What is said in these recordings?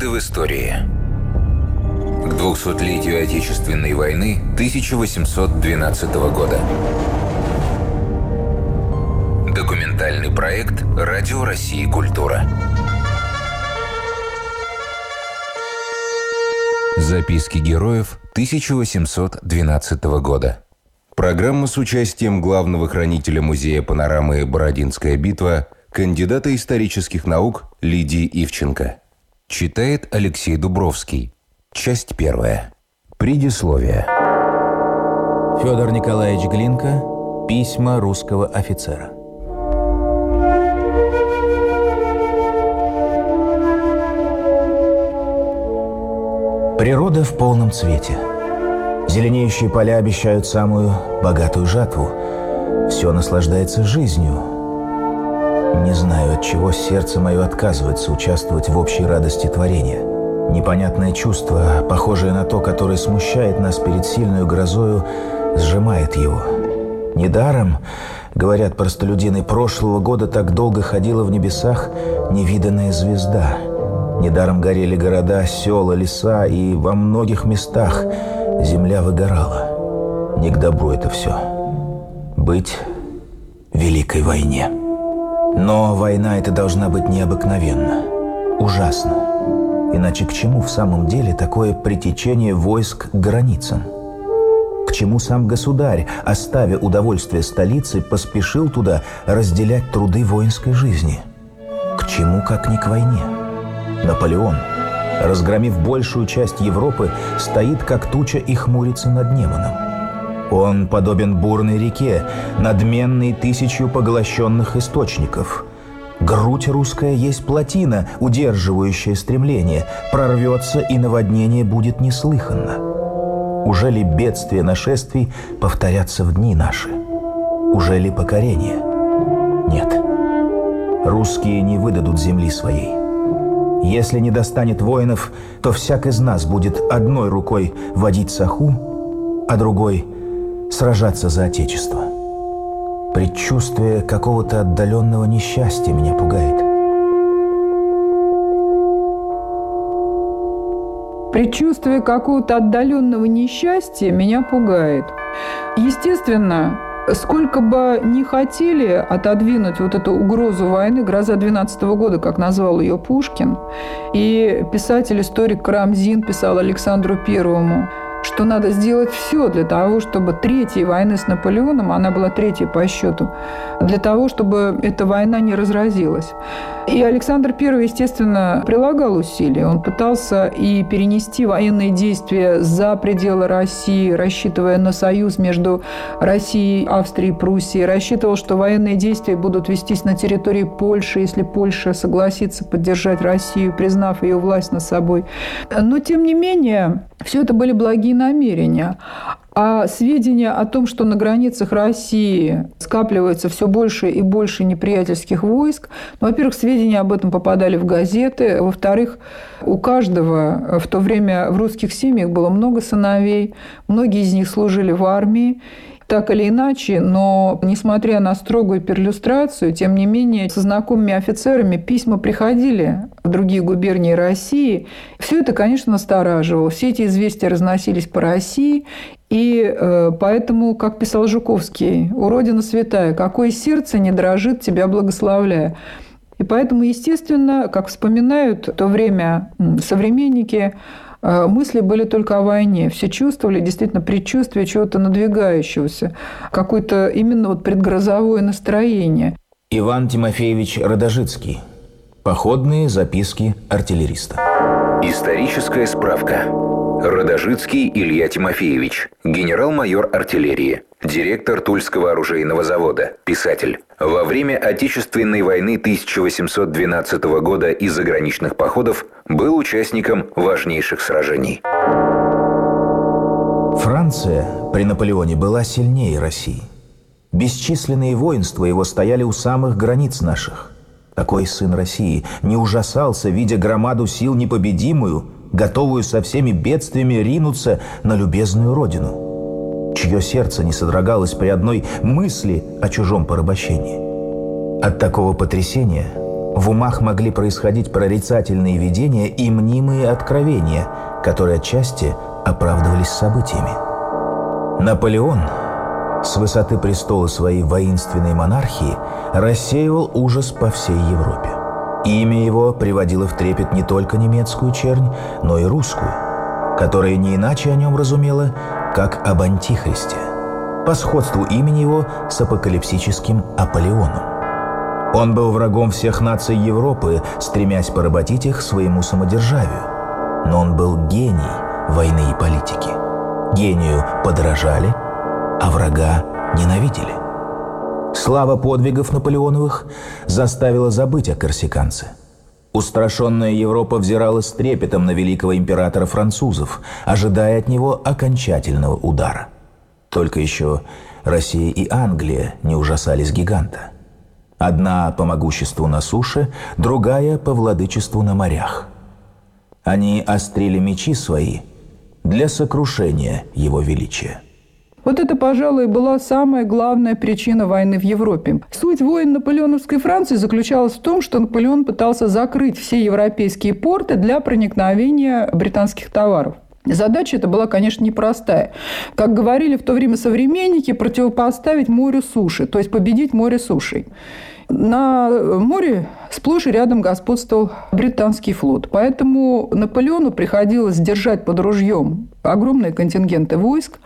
Дважды в истории. К 200-летию Отечественной войны 1812 года. Документальный проект «Радио России. Культура». Записки героев 1812 года. Программа с участием главного хранителя музея панорамы «Бородинская битва» кандидата исторических наук Лидии Ивченко. Читает Алексей Дубровский. Часть первая. Предисловие. Федор Николаевич Глинка. Письма русского офицера. Природа в полном цвете. Зеленеющие поля обещают самую богатую жатву. Все наслаждается жизнью, не знаю, от чего сердце мое отказывается участвовать в общей радости творения. Непонятное чувство, похожее на то, которое смущает нас перед сильную грозою, сжимает его. Недаром, говорят простолюдины, прошлого года так долго ходила в небесах невиданная звезда. Недаром горели города, села, леса, и во многих местах земля выгорала. Не к добру это все. Быть Великой войне. Но война эта должна быть необыкновенна, ужасно, Иначе к чему в самом деле такое притечение войск к границам? К чему сам государь, оставя удовольствие столицы, поспешил туда разделять труды воинской жизни? К чему, как ни к войне? Наполеон, разгромив большую часть Европы, стоит как туча и хмурится над Неманом. Он подобен бурной реке, надменной тысячью поглощенных источников. Грудь русская есть плотина, удерживающая стремление, прорвется и наводнение будет неслыханно. Уже ли бедствия нашествий повторятся в дни наши? Уже ли покорение? Нет. Русские не выдадут земли своей. Если не достанет воинов, то всяк из нас будет одной рукой водить саху, а другой сражаться за Отечество. Предчувствие какого-то отдаленного несчастья меня пугает. Предчувствие какого-то отдаленного несчастья меня пугает. Естественно, сколько бы не хотели отодвинуть вот эту угрозу войны, гроза 12 года, как назвал ее Пушкин, и писатель-историк Карамзин писал Александру Первому, что надо сделать все для того, чтобы третья война с Наполеоном, она была третья по счету, для того, чтобы эта война не разразилась. И Александр I, естественно, прилагал усилия. Он пытался и перенести военные действия за пределы России, рассчитывая на союз между Россией, Австрией и Пруссией. Рассчитывал, что военные действия будут вестись на территории Польши, если Польша согласится поддержать Россию, признав ее власть над собой. Но, тем не менее, все это были благие намерения. А сведения о том, что на границах России скапливается все больше и больше неприятельских войск, ну, во-первых, сведения об этом попадали в газеты, во-вторых, у каждого в то время в русских семьях было много сыновей, многие из них служили в армии, так или иначе, но несмотря на строгую перлюстрацию, тем не менее, со знакомыми офицерами письма приходили в другие губернии России. Все это, конечно, настораживало. Все эти известия разносились по России, и э, поэтому, как писал Жуковский, «У Родина святая, какое сердце не дрожит, тебя благословляя». И поэтому, естественно, как вспоминают в то время современники, а, мысли были только о войне. Все чувствовали действительно предчувствие чего-то надвигающегося, какое-то именно вот предгрозовое настроение. Иван Тимофеевич Родожицкий. Походные записки артиллериста. Историческая справка. Родожицкий Илья Тимофеевич, генерал-майор артиллерии, директор Тульского оружейного завода, писатель. Во время Отечественной войны 1812 года и заграничных походов был участником важнейших сражений. Франция при Наполеоне была сильнее России. Бесчисленные воинства его стояли у самых границ наших. Такой сын России не ужасался, видя громаду сил непобедимую – готовую со всеми бедствиями ринуться на любезную родину, чье сердце не содрогалось при одной мысли о чужом порабощении. От такого потрясения в умах могли происходить прорицательные видения и мнимые откровения, которые отчасти оправдывались событиями. Наполеон с высоты престола своей воинственной монархии рассеивал ужас по всей Европе. Имя его приводило в трепет не только немецкую чернь, но и русскую, которая не иначе о нем разумела, как об Антихристе, по сходству имени его с апокалипсическим Аполеоном. Он был врагом всех наций Европы, стремясь поработить их своему самодержавию. Но он был гений войны и политики. Гению подражали, а врага ненавидели. Слава подвигов Наполеоновых заставила забыть о корсиканце. Устрашенная Европа взирала с трепетом на великого императора французов, ожидая от него окончательного удара. Только еще Россия и Англия не ужасались гиганта. Одна по могуществу на суше, другая по владычеству на морях. Они острили мечи свои для сокрушения его величия. Вот это, пожалуй, была самая главная причина войны в Европе. Суть войн наполеоновской Франции заключалась в том, что Наполеон пытался закрыть все европейские порты для проникновения британских товаров. Задача эта была, конечно, непростая. Как говорили в то время современники, противопоставить морю суши, то есть победить море сушей. На море сплошь и рядом господствовал британский флот. Поэтому Наполеону приходилось держать под ружьем огромные контингенты войск.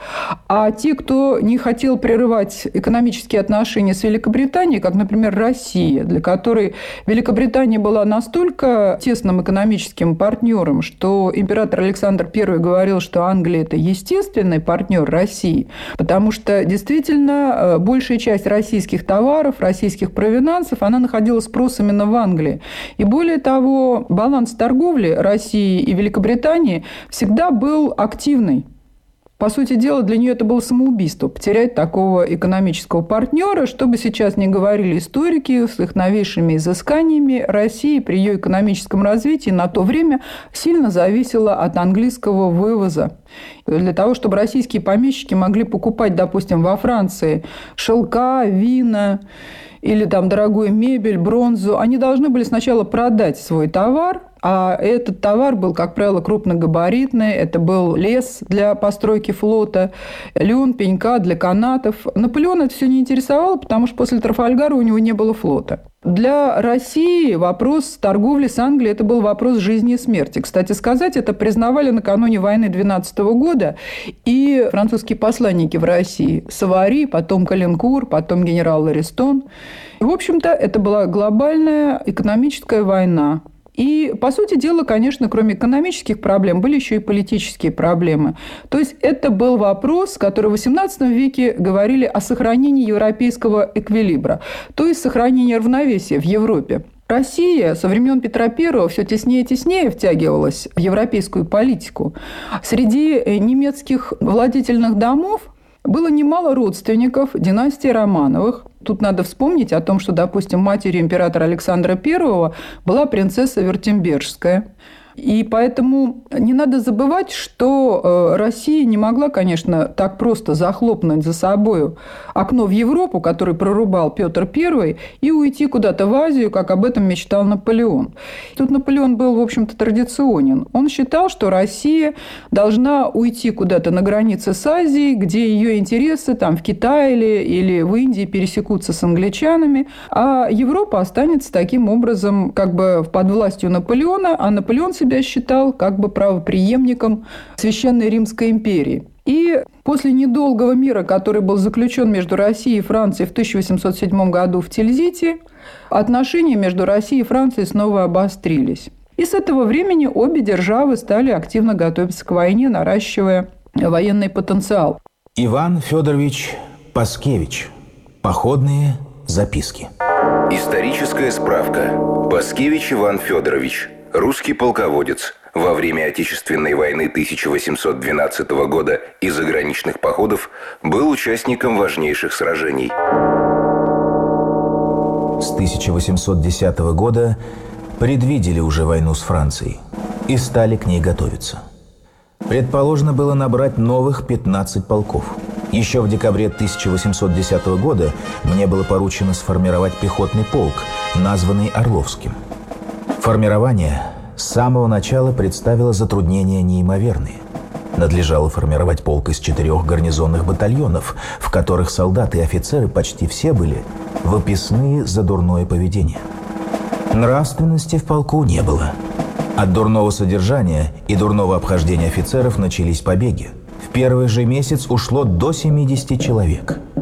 А те, кто не хотел прерывать экономические отношения с Великобританией, как, например, Россия, для которой Великобритания была настолько тесным экономическим партнером, что император Александр I говорил, что Англия – это естественный партнер России, потому что действительно э, большая часть российских товаров, российских провина финансов, она находила спрос именно в Англии. И более того, баланс торговли России и Великобритании всегда был активный. По сути дела, для нее это было самоубийство – потерять такого экономического партнера, чтобы сейчас не говорили историки с их новейшими изысканиями, России при ее экономическом развитии на то время сильно зависела от английского вывоза. Для того, чтобы российские помещики могли покупать, допустим, во Франции шелка, вина, или там дорогую мебель, бронзу, они должны были сначала продать свой товар, а этот товар был, как правило, крупногабаритный. Это был лес для постройки флота, лен, пенька для канатов. Наполеон это все не интересовало, потому что после Трафальгара у него не было флота. Для России вопрос торговли с Англией – это был вопрос жизни и смерти. Кстати сказать, это признавали накануне войны 12 года и французские посланники в России – Савари, потом Калинкур, потом генерал Ларистон. В общем-то, это была глобальная экономическая война, и, по сути дела, конечно, кроме экономических проблем, были еще и политические проблемы. То есть это был вопрос, который в XVIII веке говорили о сохранении европейского эквилибра, то есть сохранении равновесия в Европе. Россия со времен Петра I все теснее и теснее втягивалась в европейскую политику. Среди э, немецких владетельных домов было немало родственников династии Романовых. Тут надо вспомнить о том, что, допустим, матерью императора Александра I была принцесса Вертембержская – и поэтому не надо забывать, что э, Россия не могла, конечно, так просто захлопнуть за собой окно в Европу, который прорубал Петр I, и уйти куда-то в Азию, как об этом мечтал Наполеон. Тут Наполеон был, в общем-то, традиционен. Он считал, что Россия должна уйти куда-то на границе с Азией, где ее интересы там в Китае или, или в Индии пересекутся с англичанами, а Европа останется таким образом как бы под властью Наполеона, а Наполеон себя считал как бы правоприемником Священной Римской империи. И после недолгого мира, который был заключен между Россией и Францией в 1807 году в Тильзите, отношения между Россией и Францией снова обострились. И с этого времени обе державы стали активно готовиться к войне, наращивая военный потенциал. Иван Федорович Паскевич. Походные записки. Историческая справка. Паскевич Иван Федорович – русский полководец, во время Отечественной войны 1812 года и заграничных походов был участником важнейших сражений. С 1810 года предвидели уже войну с Францией и стали к ней готовиться. Предположено было набрать новых 15 полков. Еще в декабре 1810 года мне было поручено сформировать пехотный полк, названный Орловским – Формирование с самого начала представило затруднения неимоверные. Надлежало формировать полк из четырех гарнизонных батальонов, в которых солдаты и офицеры почти все были выписные за дурное поведение. Нравственности в полку не было. От дурного содержания и дурного обхождения офицеров начались побеги. В первый же месяц ушло до 70 человек –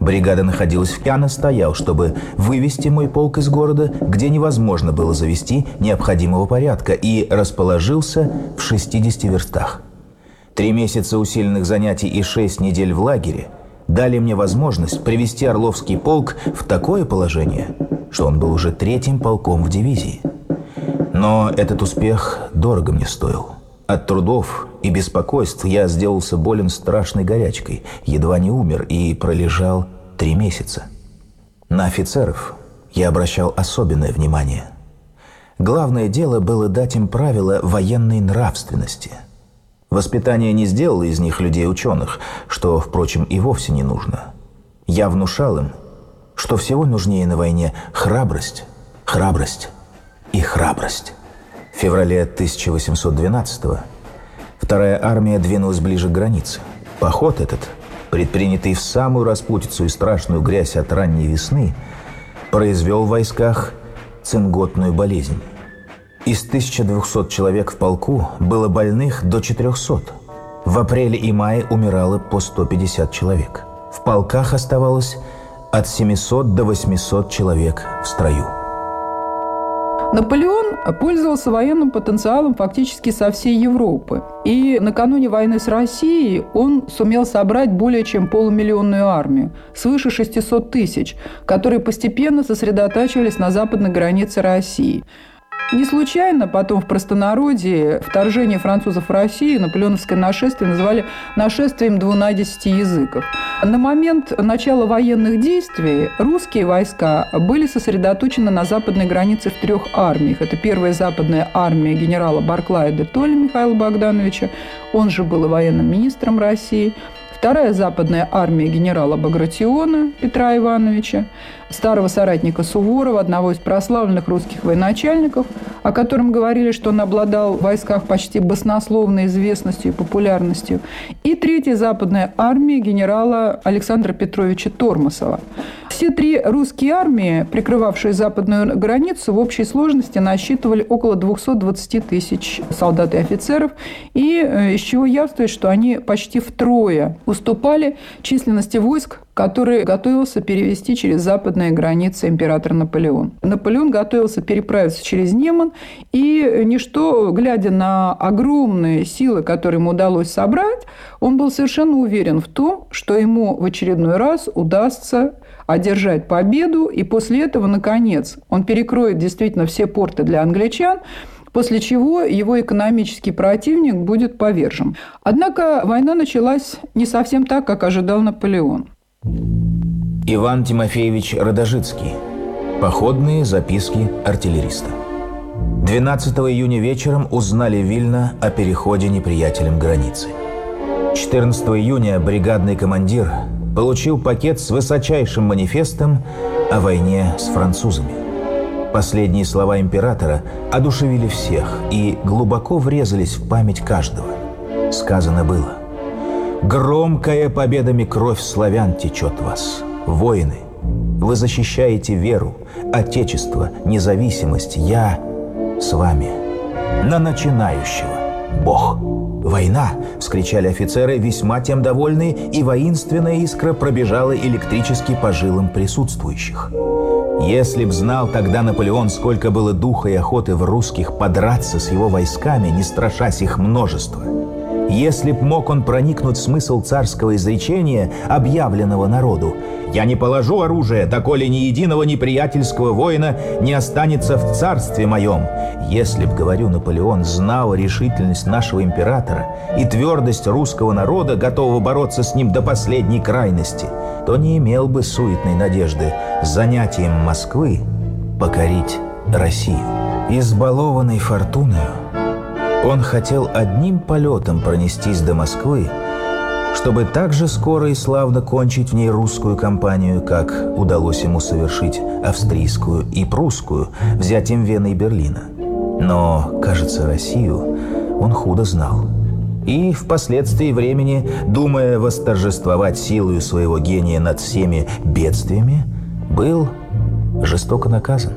Бригада находилась в Кяна стоял, чтобы вывести мой полк из города, где невозможно было завести необходимого порядка, и расположился в 60 верстах. Три месяца усиленных занятий и шесть недель в лагере дали мне возможность привести Орловский полк в такое положение, что он был уже третьим полком в дивизии. Но этот успех дорого мне стоил. От трудов и беспокойств я сделался болен страшной горячкой, едва не умер и пролежал три месяца. На офицеров я обращал особенное внимание. Главное дело было дать им правила военной нравственности. Воспитание не сделало из них людей ученых, что, впрочем, и вовсе не нужно. Я внушал им, что всего нужнее на войне храбрость, храбрость и храбрость. В феврале 1812-го вторая армия двинулась ближе к границе. Поход этот, предпринятый в самую распутицу и страшную грязь от ранней весны, произвел в войсках цинготную болезнь. Из 1200 человек в полку было больных до 400. В апреле и мае умирало по 150 человек. В полках оставалось от 700 до 800 человек в строю. Наполеон пользовался военным потенциалом фактически со всей Европы. И накануне войны с Россией он сумел собрать более чем полумиллионную армию, свыше 600 тысяч, которые постепенно сосредотачивались на западной границе России. Не случайно потом в простонародье вторжение французов в Россию, наполеоновское нашествие, называли нашествием двунадесяти языков. На момент начала военных действий русские войска были сосредоточены на западной границе в трех армиях. Это первая западная армия генерала Барклая де Толли Михаила Богдановича, он же был и военным министром России, вторая западная армия генерала Багратиона Петра Ивановича, старого соратника Суворова, одного из прославленных русских военачальников, о котором говорили, что он обладал в войсках почти баснословной известностью и популярностью, и третья западная армия генерала Александра Петровича Тормосова. Все три русские армии, прикрывавшие западную границу, в общей сложности насчитывали около 220 тысяч солдат и офицеров, и э, из чего явствует, что они почти втрое уступали численности войск который готовился перевести через западные границы император Наполеон. Наполеон готовился переправиться через Неман, и ничто, глядя на огромные силы, которые ему удалось собрать, он был совершенно уверен в том, что ему в очередной раз удастся одержать победу, и после этого, наконец, он перекроет действительно все порты для англичан, после чего его экономический противник будет повержен. Однако война началась не совсем так, как ожидал Наполеон. Иван Тимофеевич Родожицкий. Походные записки артиллериста. 12 июня вечером узнали Вильно о переходе неприятелем границы. 14 июня бригадный командир получил пакет с высочайшим манифестом о войне с французами. Последние слова императора одушевили всех и глубоко врезались в память каждого. Сказано было Громкая победами кровь славян течет вас, воины. Вы защищаете веру, отечество, независимость. Я с вами. На начинающего Бог. «Война!» – вскричали офицеры, весьма тем довольные, и воинственная искра пробежала электрически по жилам присутствующих. Если б знал тогда Наполеон, сколько было духа и охоты в русских подраться с его войсками, не страшась их множества – если б мог он проникнуть в смысл царского изречения, объявленного народу, «Я не положу оружие, доколе ни единого неприятельского воина не останется в царстве моем». Если б, говорю, Наполеон знал решительность нашего императора и твердость русского народа, готового бороться с ним до последней крайности, то не имел бы суетной надежды занятием Москвы покорить Россию. Избалованный фортуною, он хотел одним полетом пронестись до Москвы, чтобы так же скоро и славно кончить в ней русскую кампанию, как удалось ему совершить австрийскую и прусскую, взять им Вены и Берлина. Но, кажется, Россию он худо знал. И впоследствии времени, думая восторжествовать силою своего гения над всеми бедствиями, был жестоко наказан.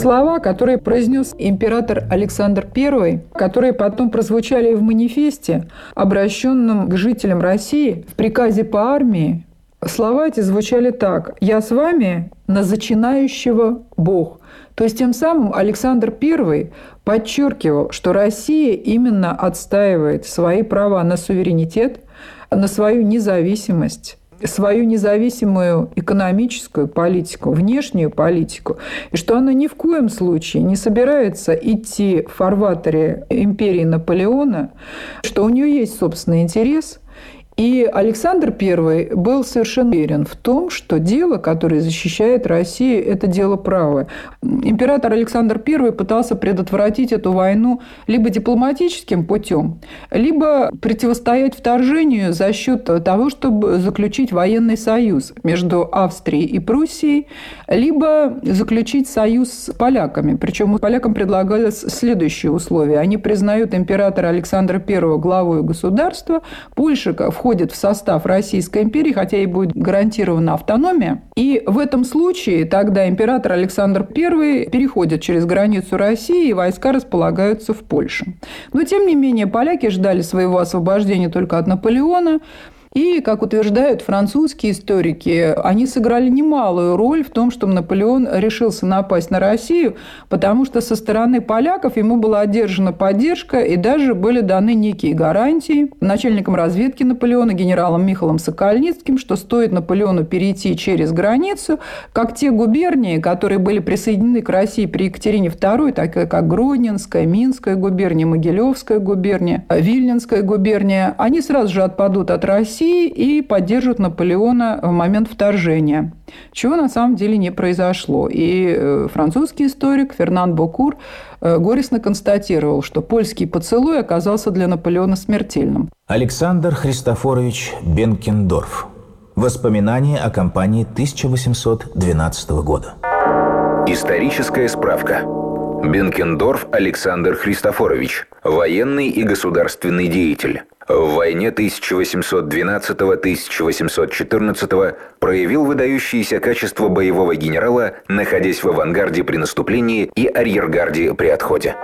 Слова, которые произнес император Александр I, которые потом прозвучали в манифесте, обращенном к жителям России в приказе по армии, слова эти звучали так. «Я с вами на зачинающего Бог». То есть тем самым Александр I подчеркивал, что Россия именно отстаивает свои права на суверенитет, на свою независимость, свою независимую экономическую политику, внешнюю политику, и что она ни в коем случае не собирается идти в фарватере империи Наполеона, что у нее есть собственный интерес, и Александр I был совершенно уверен в том, что дело, которое защищает Россию, это дело правое. Император Александр I пытался предотвратить эту войну либо дипломатическим путем, либо противостоять вторжению за счет того, чтобы заключить военный союз между Австрией и Пруссией, либо заключить союз с поляками. Причем полякам предлагались следующие условия. Они признают императора Александра I главой государства, Польша входит входит в состав Российской империи, хотя ей будет гарантирована автономия. И в этом случае тогда император Александр I переходит через границу России, и войска располагаются в Польше. Но, тем не менее, поляки ждали своего освобождения только от Наполеона. И, как утверждают французские историки, они сыграли немалую роль в том, что Наполеон решился напасть на Россию, потому что со стороны поляков ему была одержана поддержка и даже были даны некие гарантии начальникам разведки Наполеона генералом Михалом Сокольницким, что стоит Наполеону перейти через границу, как те губернии, которые были присоединены к России при Екатерине II, такие как Гродненская, Минская губерния, Могилевская губерния, Вильнинская губерния, они сразу же отпадут от России. России и поддержат Наполеона в момент вторжения, чего на самом деле не произошло. И э, французский историк Фернан Бокур э, горестно констатировал, что польский поцелуй оказался для Наполеона смертельным. Александр Христофорович Бенкендорф. Воспоминания о кампании 1812 года. Историческая справка. Бенкендорф Александр Христофорович, военный и государственный деятель, в войне 1812-1814 проявил выдающиеся качества боевого генерала, находясь в авангарде при наступлении и арьергарде при отходе.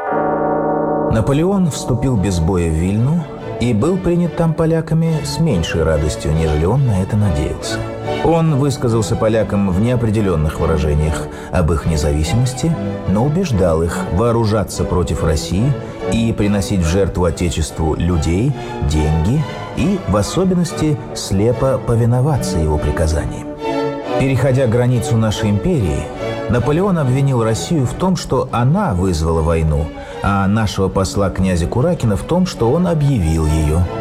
Наполеон вступил без боя в Вильну и был принят там поляками с меньшей радостью, нежели он на это надеялся. Он высказался полякам в неопределенных выражениях об их независимости, но убеждал их вооружаться против России и приносить в жертву Отечеству людей, деньги и, в особенности, слепо повиноваться его приказаниям. Переходя границу нашей империи, Наполеон обвинил Россию в том, что она вызвала войну, а нашего посла князя Куракина в том, что он объявил ее –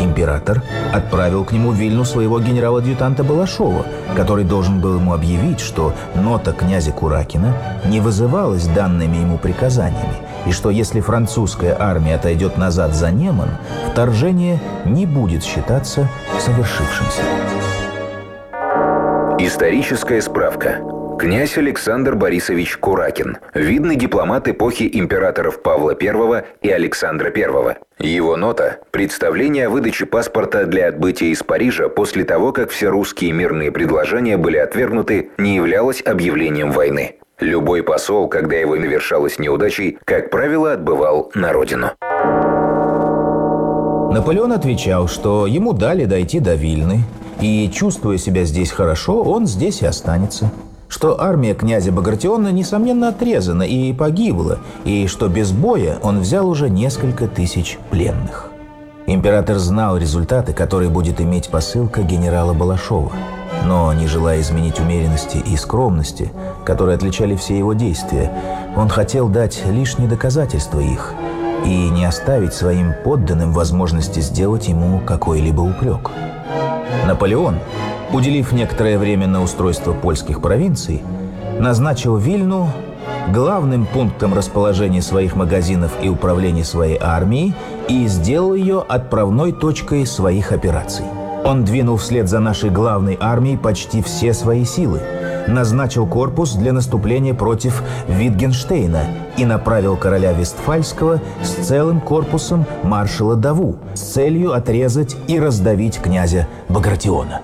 Император отправил к нему в Вильну своего генерала-адъютанта Балашова, который должен был ему объявить, что нота князя Куракина не вызывалась данными ему приказаниями, и что если французская армия отойдет назад за Неман, вторжение не будет считаться совершившимся. Историческая справка князь Александр Борисович Куракин, видный дипломат эпохи императоров Павла I и Александра I. Его нота – представление о выдаче паспорта для отбытия из Парижа после того, как все русские мирные предложения были отвергнуты, не являлось объявлением войны. Любой посол, когда его навершалась неудачей, как правило, отбывал на родину. Наполеон отвечал, что ему дали дойти до Вильны, и, чувствуя себя здесь хорошо, он здесь и останется что армия князя Багратиона, несомненно, отрезана и погибла, и что без боя он взял уже несколько тысяч пленных. Император знал результаты, которые будет иметь посылка генерала Балашова, но, не желая изменить умеренности и скромности, которые отличали все его действия, он хотел дать лишние доказательства их и не оставить своим подданным возможности сделать ему какой-либо упрек. Наполеон, уделив некоторое время на устройство польских провинций, назначил Вильну главным пунктом расположения своих магазинов и управления своей армией и сделал ее отправной точкой своих операций. Он двинул вслед за нашей главной армией почти все свои силы, назначил корпус для наступления против Витгенштейна и направил короля Вестфальского с целым корпусом маршала Даву с целью отрезать и раздавить князя Багратиона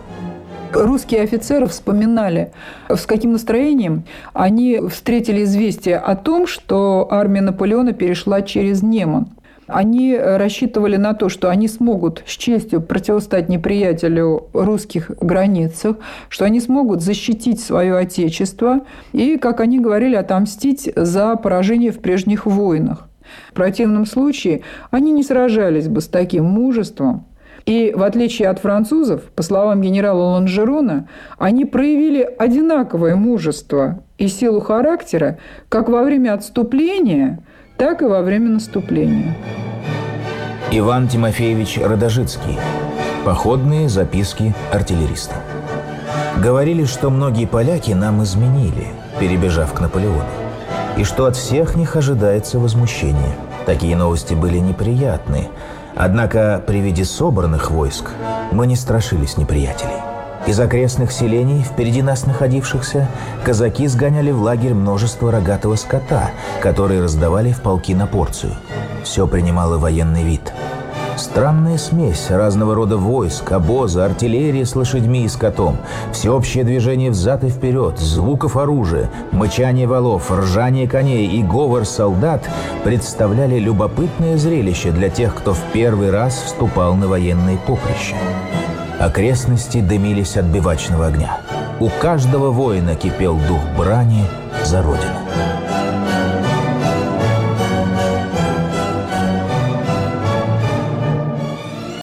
русские офицеры вспоминали, с каким настроением они встретили известие о том, что армия Наполеона перешла через Неман. Они рассчитывали на то, что они смогут с честью противостать неприятелю русских границах, что они смогут защитить свое отечество и, как они говорили, отомстить за поражение в прежних войнах. В противном случае они не сражались бы с таким мужеством, и в отличие от французов, по словам генерала Ланжерона, они проявили одинаковое мужество и силу характера как во время отступления, так и во время наступления. Иван Тимофеевич Родожицкий. Походные записки артиллериста. Говорили, что многие поляки нам изменили, перебежав к Наполеону, и что от всех них ожидается возмущение. Такие новости были неприятны, Однако при виде собранных войск мы не страшились неприятелей. Из окрестных селений, впереди нас находившихся, казаки сгоняли в лагерь множество рогатого скота, который раздавали в полки на порцию. Все принимало военный вид – Странная смесь разного рода войск, обоза, артиллерии с лошадьми и скотом, всеобщее движение взад и вперед, звуков оружия, мычание валов, ржание коней и говор солдат представляли любопытное зрелище для тех, кто в первый раз вступал на военные поприща. Окрестности дымились от бивачного огня. У каждого воина кипел дух брани за родину.